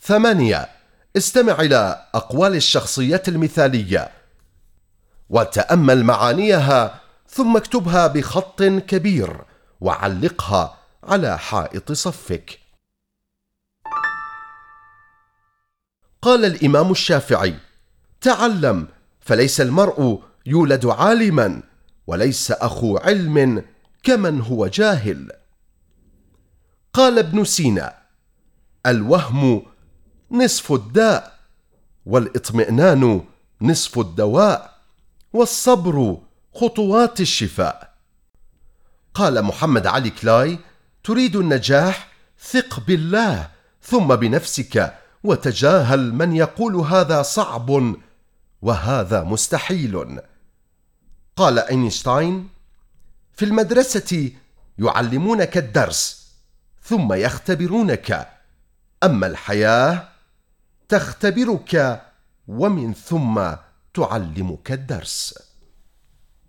ثمانية. استمع إلى أقوال الشخصيات المثالية. وتأمل معانيها ثم اكتبها بخط كبير وعلقها على حائط صفك. قال الإمام الشافعي تعلم فليس المرء يولد عالما وليس أخو علم كمن هو جاهل. قال ابن سينا الوهم نصف الداء والاطمئنان نصف الدواء والصبر خطوات الشفاء. قال محمد علي كلاي تريد النجاح ثق بالله ثم بنفسك وتجاهل من يقول هذا صعب وهذا مستحيل. قال أينشتاين في المدرسة يعلمونك الدرس ثم يختبرونك أما الحياة تختبرك ومن ثم تعلمك الدرس.